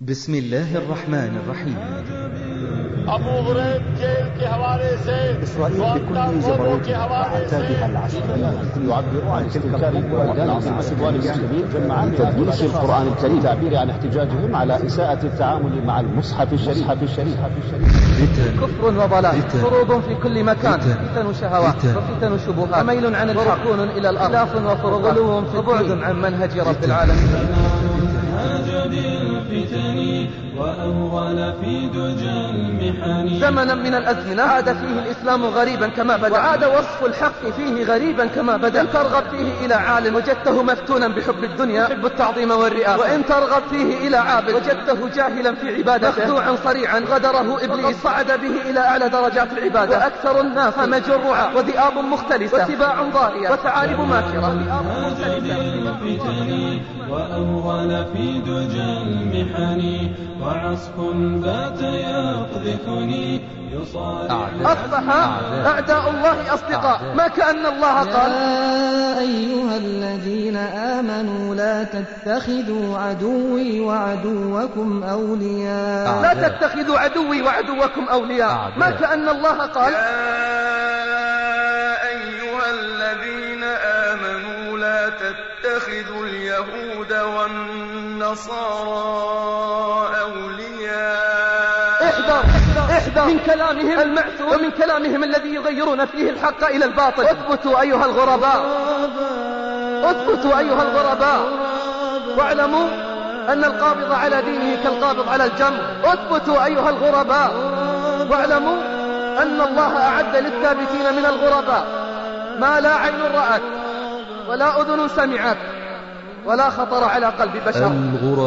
بسم اللہ الرحمن الرحیم۔ ابو غریب جیل کے حوالے سے کے حوالے سے يعبر عن تلك تدليس القرآن الكريم تعبير عن احتجاجهم على إساءة التعامل مع المصحف الشريف كفر وضلال فروض في كل مكان فتن شهوات وفتن شبهات وميل عن الحق إلى الأرض خلاف وفرغ غلو في بعد عن منهج رب العالمين جد الفتن في زمنا من الأزمنة عاد فيه الإسلام غريبا كما بدأ. وعاد وصف الحق فيه غريبا كما بدأ. إن ترغب فيه إلى عالم وجدته مفتونا بحب الدنيا. يحب التعظيم والرئاسة. وإن ترغب فيه إلى عابد وجدته جاهلا في عبادته. مخدوعا صريعا غدره إبليس. صعد به إلى أعلى درجات العبادة. وأكثر الناس مجرعا وذئاب مختلسة. وسباع ضارية. وثعالب ماكرة. وأغوال في دجى المحن بات يقذفني أصبح أعداء الله أصدقاء. ما كأن الله قال؟ يا أيها الذين آمنوا لا تتخذوا عدوي وعدوكم أولياء. لا تتخذوا عدوي وعدوكم أولياء. ما كأن الله قال؟ يا أيها الذين آمنوا لا تتخذوا اليهود والنصارى الحذر من كلامهم المعسول ومن كلامهم الذي يغيرون فيه الحق إلى الباطل. اثبتوا أيها الغرباء. اثبتوا أيها الغرباء. واعلموا أن القابض على دينه كالقابض على الجمر اثبتوا أيها الغرباء. واعلموا أن الله أعد للثابتين من الغرباء. ما لا عين رأت ولا أذن سمعت. ولا خطر على قلب بشر.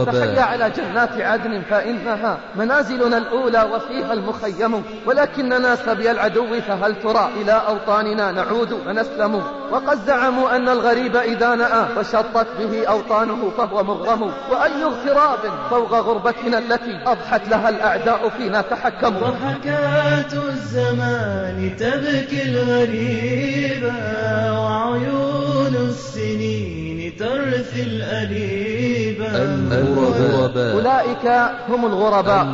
تحيا على جنات عدن فإنها منازلنا الأولى وفيها المخيم. ولكننا سبي العدو فهل ترى إلى أوطاننا نعود ونسلم؟ وقد زعموا أن الغريب إذا نأى وشطت به أوطانه فهو مغرم. وأي اغتراب فوق غربتنا التي أضحت لها الأعداء فينا تحكم. ضحكات الزمان تبكي الغريبة وعيون السنين. الترف الأليبة الغرباء. أولئك هم الغرباء,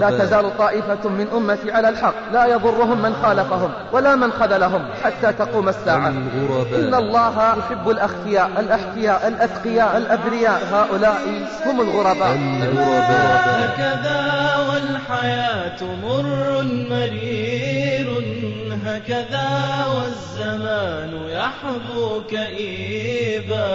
لا تزال طائفة من أمتي على الحق. لا يضرهم من خالفهم ولا من خذلهم حتى تقوم الساعة. الغرباء. إن الله يحب الأخفياء الأحكياء الأتقياء الأبرياء. هؤلاء هم الغرباء. الغرباء. هكذا والحياة مر مرير. هكذا والزمان يحبو كئيبا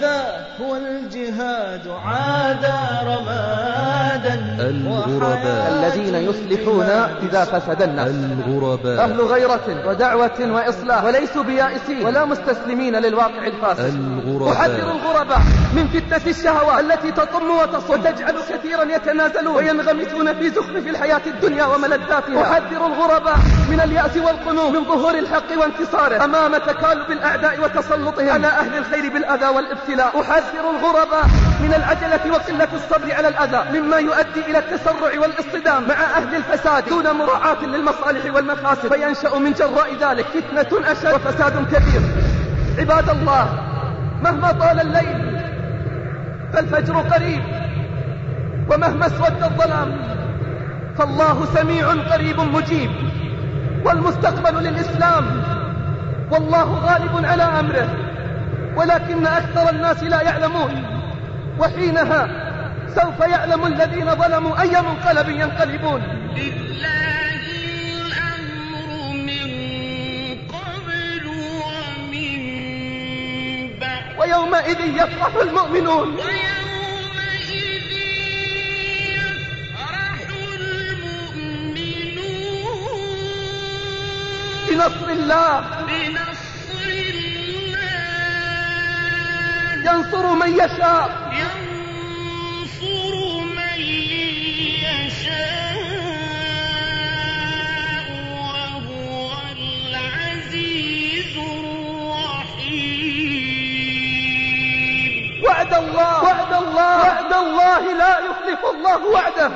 هذا هو الجهاد عاد رمادا الغرباء. الذين يصلحون إذا فسد النفس الغرباء. أهل غيرة ودعوة وإصلاح وليسوا بيائسين ولا مستسلمين للواقع الفاسد. الغرباء. أحذر الغرباء من فتنة الشهوات التي تطم وتصد. وتجعل كثيرا يتنازلون. وينغمسون في زخرف الحياة الدنيا وملذاتها. أحذر الغرباء من اليأس والقنوط. من ظهور الحق وانتصاره. أمام تكالب الأعداء وتسلطهم. على أهل الخير بالأذى والإبتلاء. المشكلة أحذر الغرباء من العجلة وقلة الصبر على الأذى مما يؤدي إلى التسرع والإصطدام مع أهل الفساد دون مراعاة للمصالح والمفاسد فينشأ من جراء ذلك فتنة أشد وفساد كبير. عباد الله مهما طال الليل فالفجر قريب ومهما اسود الظلام فالله سميع قريب مجيب. والمستقبل للإسلام والله غالب على أمره. ولكن أكثر الناس لا يعلمون وحينها سوف يعلم الذين ظلموا أي منقلب ينقلبون. لله الأمر من قبل ومن بعد. ويومئذ يفرح المؤمنون. ويومئذ يفرح المؤمنون. بنصر الله ينصر من يشاء. ينصر من يشاء وهو العزيز الرحيم. وعد الله. وعد الله. وعد الله لا يخلف الله وعده.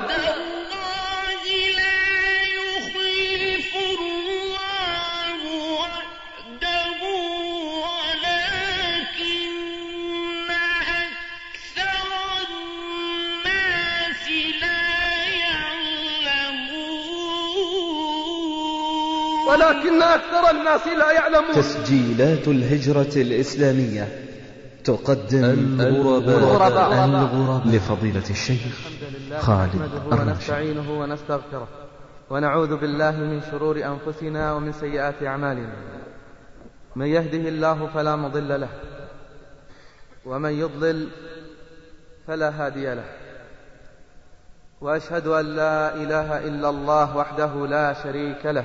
ولكن أكثر الناس لا يعلمون. تسجيلات الهجرة الإسلامية تقدم الغرباء, الغرباء, الغرباء. لفضيلة الشيخ خالد ونستعينه ونستغفره ونعوذ بالله من شرور أنفسنا ومن سيئات أعمالنا. من يهده الله فلا مضل له ومن يضلل فلا هادي له. وأشهد أن لا إله إلا الله وحده لا شريك له.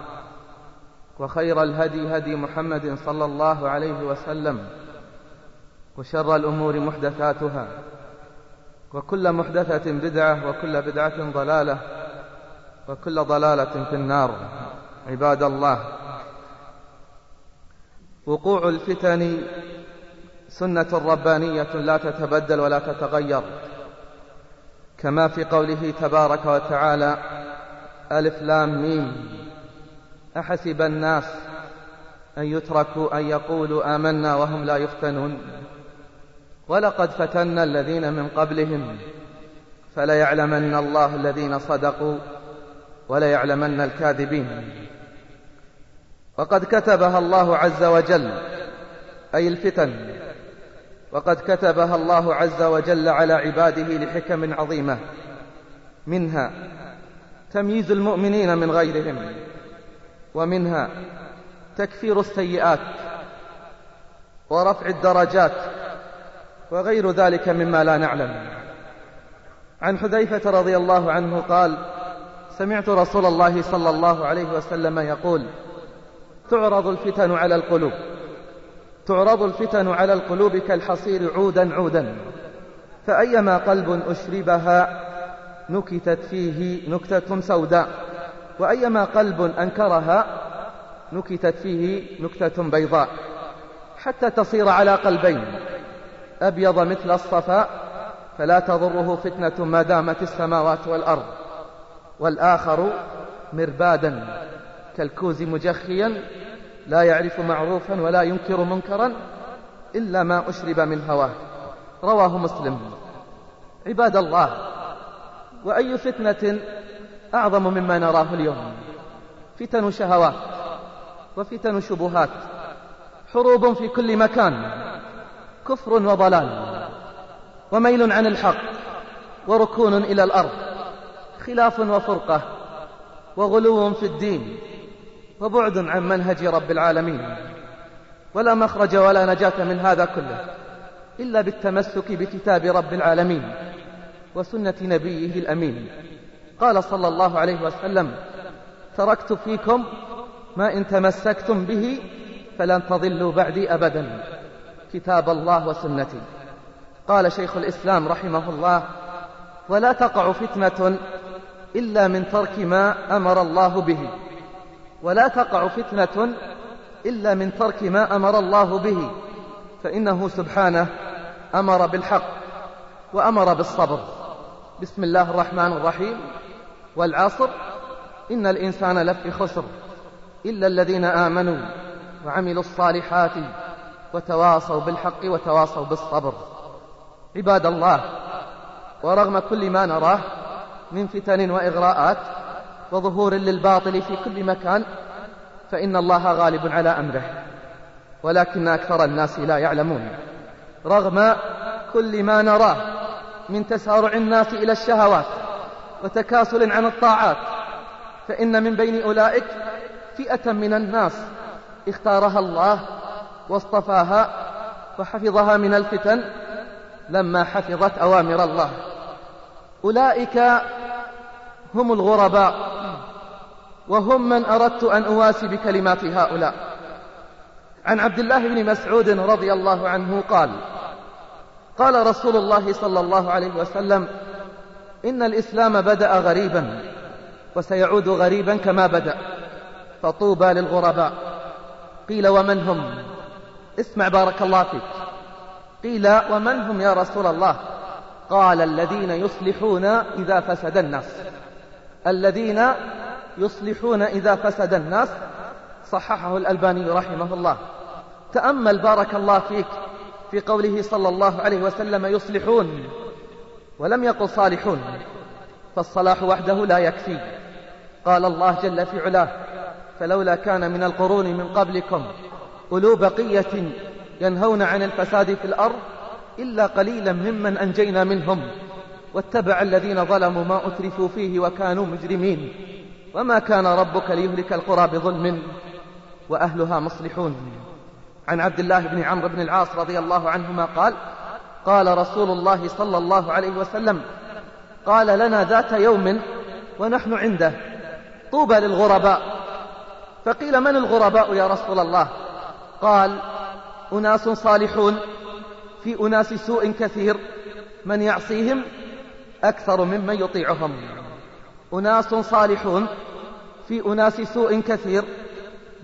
وخير الهدي هدي محمد صلى الله عليه وسلم وشر الأمور محدثاتها وكل محدثة بدعة وكل بدعة ضلالة وكل ضلالة في النار عباد الله. وقوع الفتن سنة ربانية لا تتبدل ولا تتغير كما في قوله تبارك وتعالى ألف لام ميم. أحسب الناس أن يتركوا أن يقولوا آمنا وهم لا يفتنون. ولقد فتنا الذين من قبلهم فليعلمن الله الذين صدقوا وليعلمن الكاذبين. وقد كتبها الله عز وجل أي الفتن وقد كتبها الله عز وجل على عباده لحكم عظيمة منها تمييز المؤمنين من غيرهم. ومنها تكفير السيئات ورفع الدرجات وغير ذلك مما لا نعلم. عن حذيفة رضي الله عنه قال سمعت رسول الله صلى الله عليه وسلم يقول تعرض الفتن على القلوب تعرض الفتن على القلوب كالحصير عودا عودا فأيما قلب أشربها نكتت فيه نكتة سوداء. وأيما قلب أنكرها نكتت فيه نكتة بيضاء حتى تصير على قلبين أبيض مثل الصفاء فلا تضره فتنة ما دامت السماوات والأرض والآخر مربادا كالكوز مجخيا لا يعرف معروفا ولا ينكر منكرا إلا ما أشرب من هواه. رواه مسلم. عباد الله وأي فتنة أعظم مما نراه اليوم. فتن شهوات وفتن شبهات. حروب في كل مكان. كفر وضلال. وميل عن الحق. وركون إلى الأرض. خلاف وفرقة. وغلو في الدين. وبعد عن منهج رب العالمين. ولا مخرج ولا نجاة من هذا كله. إلا بالتمسك بكتاب رب العالمين. وسنة نبيه الأمين. قال صلى الله عليه وسلم تركت فيكم ما إن تمسكتم به فلن تضلوا بعدي أبدا كتاب الله وسنتي. قال شيخ الإسلام رحمه الله ولا تقع فتنة إلا من ترك ما أمر الله به ولا تقع فتنة إلا من ترك ما أمر الله به فإنه سبحانه أمر بالحق وأمر بالصبر. بسم الله الرحمن الرحيم. والعصر إن الإنسان لفي خسر إلا الذين آمنوا وعملوا الصالحات وتواصوا بالحق وتواصوا بالصبر. عباد الله ورغم كل ما نراه من فتن وإغراءات وظهور للباطل في كل مكان فإن الله غالب على أمره ولكن أكثر الناس لا يعلمون. رغم كل ما نراه من تسارع الناس إلى الشهوات وتكاسل عن الطاعات. فإن من بين أولئك فئة من الناس اختارها الله واصطفاها وحفظها من الفتن لما حفظت أوامر الله. أولئك هم الغرباء وهم من أردت أن أواسي بكلمات هؤلاء. عن عبد الله بن مسعود رضي الله عنه قال قال رسول الله صلى الله عليه وسلم إن الإسلام بدأ غريبا وسيعود غريبا كما بدأ. فطوبى للغرباء. قيل ومن هم؟ اسمع بارك الله فيك. قيل ومن هم يا رسول الله؟ قال الذين يصلحون إذا فسد الناس. الذين يصلحون إذا فسد الناس صححه الألباني رحمه الله. تأمل بارك الله فيك في قوله صلى الله عليه وسلم يصلحون. ولم يقل صالحون فالصلاح وحده لا يكفي. قال الله جل في علاه فلولا كان من القرون من قبلكم أولو بقية ينهون عن الفساد في الأرض إلا قليلا ممن أنجينا منهم. واتبع الذين ظلموا ما أترفوا فيه وكانوا مجرمين. وما كان ربك ليهلك القرى بظلم. وأهلها مصلحون. عن عبد الله بن عمرو بن العاص رضي الله عنهما قال قال رسول الله صلى الله عليه وسلم قال لنا ذات يوم ونحن عنده طوبى للغرباء. فقيل من الغرباء يا رسول الله؟ قال أناس صالحون في أناس سوء كثير من يعصيهم أكثر ممن يطيعهم. أناس صالحون في أناس سوء كثير